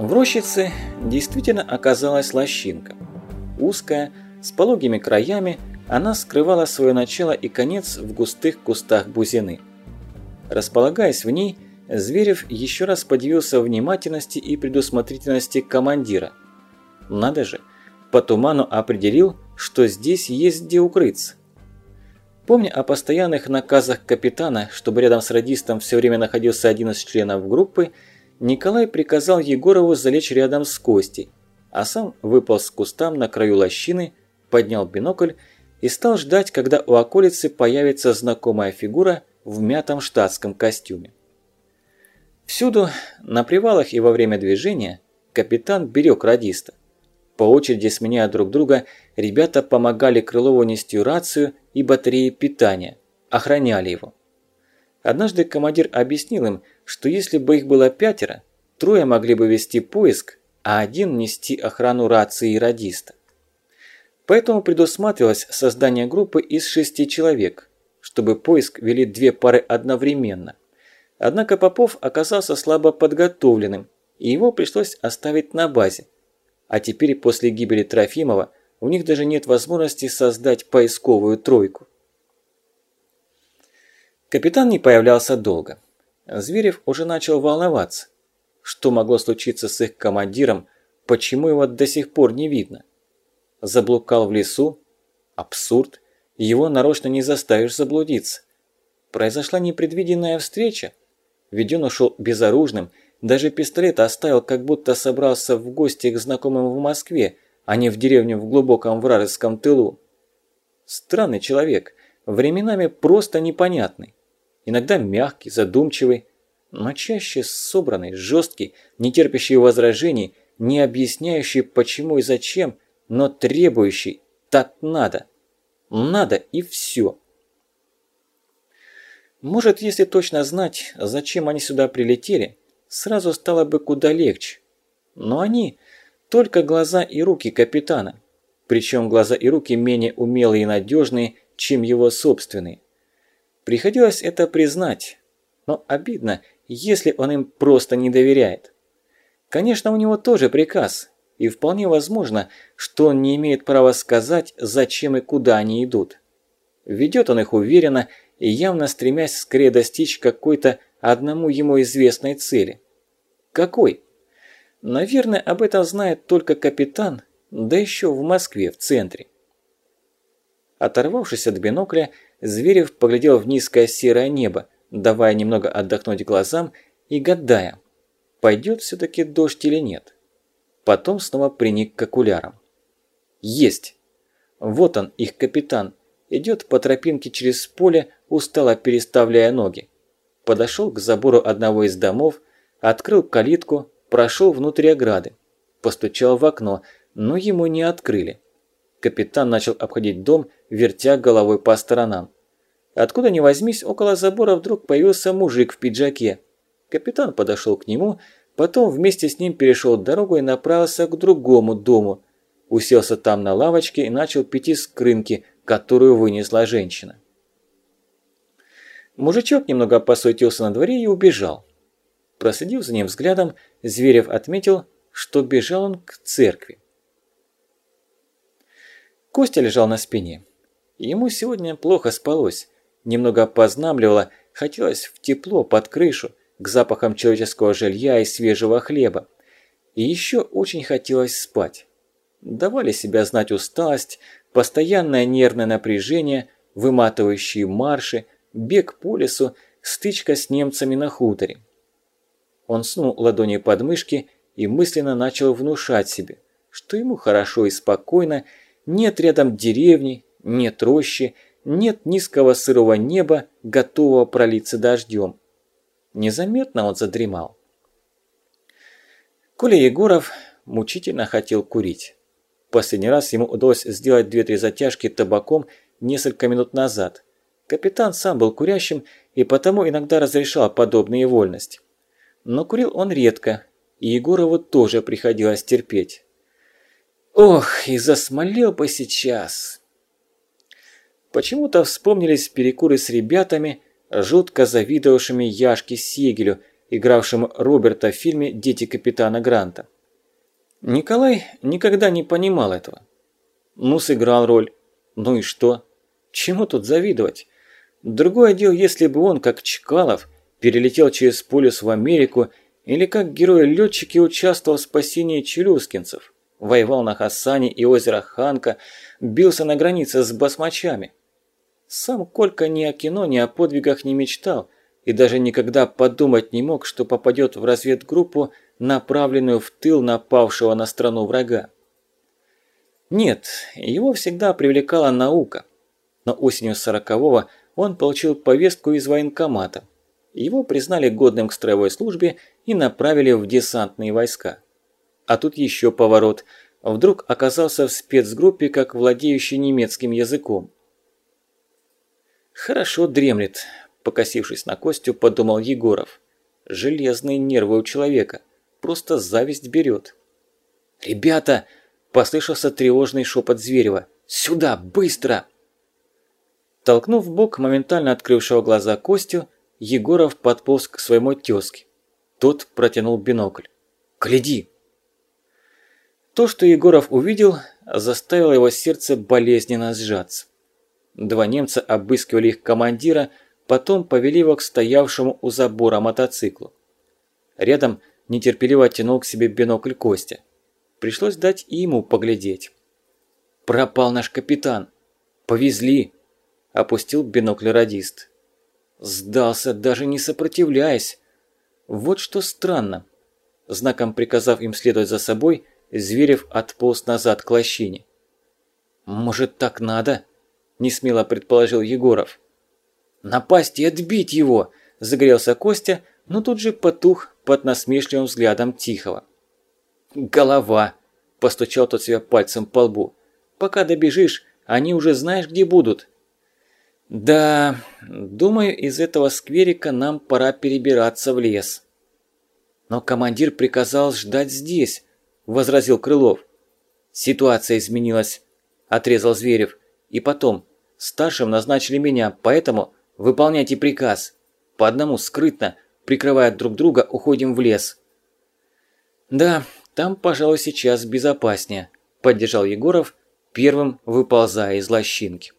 В рощице действительно оказалась лощинка. Узкая, с пологими краями, она скрывала свое начало и конец в густых кустах бузины. Располагаясь в ней, Зверев еще раз подивился внимательности и предусмотрительности командира. Надо же, по туману определил, что здесь есть где укрыться. Помня о постоянных наказах капитана, чтобы рядом с радистом все время находился один из членов группы, Николай приказал Егорову залечь рядом с Костей, а сам выполз к кустам на краю лощины, поднял бинокль и стал ждать, когда у околицы появится знакомая фигура в мятом штатском костюме. Всюду, на привалах и во время движения, капитан берег радиста. По очереди сменяя друг друга, ребята помогали Крылову нести рацию и батареи питания, охраняли его. Однажды командир объяснил им, что если бы их было пятеро, трое могли бы вести поиск, а один нести охрану рации и радиста. Поэтому предусматривалось создание группы из шести человек, чтобы поиск вели две пары одновременно – Однако Попов оказался слабо подготовленным, и его пришлось оставить на базе. А теперь после гибели Трофимова у них даже нет возможности создать поисковую тройку. Капитан не появлялся долго. Зверев уже начал волноваться. Что могло случиться с их командиром, почему его до сих пор не видно? Заблукал в лесу? Абсурд. Его нарочно не заставишь заблудиться. Произошла непредвиденная встреча? Ведь он ушел безоружным, даже пистолет оставил, как будто собрался в гости к знакомым в Москве, а не в деревню в глубоком вражеском тылу. Странный человек, временами просто непонятный. Иногда мягкий, задумчивый, но чаще собранный, жесткий, не терпящий возражений, не объясняющий почему и зачем, но требующий «так надо». Надо и все. Может, если точно знать, зачем они сюда прилетели, сразу стало бы куда легче. Но они – только глаза и руки капитана. Причем глаза и руки менее умелые и надежные, чем его собственные. Приходилось это признать. Но обидно, если он им просто не доверяет. Конечно, у него тоже приказ, и вполне возможно, что он не имеет права сказать, зачем и куда они идут. Ведет он их уверенно и явно стремясь скорее достичь какой-то одному ему известной цели. Какой? Наверное, об этом знает только капитан, да еще в Москве, в центре. Оторвавшись от бинокля, Зверев поглядел в низкое серое небо, давая немного отдохнуть глазам и гадая, пойдет все-таки дождь или нет. Потом снова приник к окулярам. Есть! Вот он, их капитан, идет по тропинке через поле, устало переставляя ноги. Подошел к забору одного из домов, открыл калитку, прошел внутрь ограды. Постучал в окно, но ему не открыли. Капитан начал обходить дом, вертя головой по сторонам. Откуда ни возьмись, около забора вдруг появился мужик в пиджаке. Капитан подошел к нему, потом вместе с ним перешел дорогу и направился к другому дому. Уселся там на лавочке и начал пить из крынки, которую вынесла женщина. Мужичок немного посуетился на дворе и убежал. Проследив за ним взглядом, Зверев отметил, что бежал он к церкви. Костя лежал на спине. Ему сегодня плохо спалось, немного познамливало, хотелось в тепло, под крышу, к запахам человеческого жилья и свежего хлеба. И еще очень хотелось спать. Давали себя знать усталость, постоянное нервное напряжение, выматывающие марши, бег по лесу, стычка с немцами на хуторе. Он сунул ладони под мышки и мысленно начал внушать себе, что ему хорошо и спокойно, нет рядом деревни, нет рощи, нет низкого сырого неба, готового пролиться дождем. Незаметно он задремал. Коля Егоров мучительно хотел курить. Последний раз ему удалось сделать две-три затяжки табаком несколько минут назад. Капитан сам был курящим и потому иногда разрешал подобные вольности. Но курил он редко, и Егорову тоже приходилось терпеть. Ох, и засмолел бы сейчас. Почему-то вспомнились перекуры с ребятами, жутко завидовавшими Яшке Сегелю, игравшим Роберта в фильме «Дети капитана Гранта». Николай никогда не понимал этого. Ну, сыграл роль. Ну и что? Чему тут завидовать? Другое дело, если бы он, как Чкалов, перелетел через полюс в Америку или как герой-летчики участвовал в спасении челюскинцев, воевал на Хасане и озеро Ханка, бился на границе с басмачами. Сам Колька ни о кино, ни о подвигах не мечтал и даже никогда подумать не мог, что попадет в разведгруппу, направленную в тыл напавшего на страну врага. Нет, его всегда привлекала наука, но осенью сорокового он получил повестку из военкомата. Его признали годным к строевой службе и направили в десантные войска. А тут еще поворот. Вдруг оказался в спецгруппе как владеющий немецким языком. «Хорошо дремлет», – покосившись на Костю, подумал Егоров. «Железные нервы у человека. Просто зависть берет». «Ребята!» – послышался тревожный шепот Зверева. «Сюда, быстро!» Толкнув бок моментально открывшего глаза Костю, Егоров подполз к своему тёзке. Тот протянул бинокль. «Гляди!» То, что Егоров увидел, заставило его сердце болезненно сжаться. Два немца обыскивали их командира, потом повели его к стоявшему у забора мотоциклу. Рядом нетерпеливо тянул к себе бинокль Костя. Пришлось дать и ему поглядеть. «Пропал наш капитан! Повезли!» – опустил бинокль радист. Сдался, даже не сопротивляясь. Вот что странно. Знаком приказав им следовать за собой, Зверев отполз назад к лощине. «Может, так надо?» – несмело предположил Егоров. «Напасть и отбить его!» – загорелся Костя, но тут же потух под насмешливым взглядом Тихого. «Голова!» – постучал тот себя пальцем по лбу. «Пока добежишь, они уже знаешь, где будут». «Да, думаю, из этого скверика нам пора перебираться в лес». «Но командир приказал ждать здесь», – возразил Крылов. «Ситуация изменилась», – отрезал Зверев. «И потом, Старшим назначили меня, поэтому выполняйте приказ. По одному скрытно, прикрывая друг друга, уходим в лес. Да, там, пожалуй, сейчас безопаснее, поддержал Егоров, первым выползая из лощинки.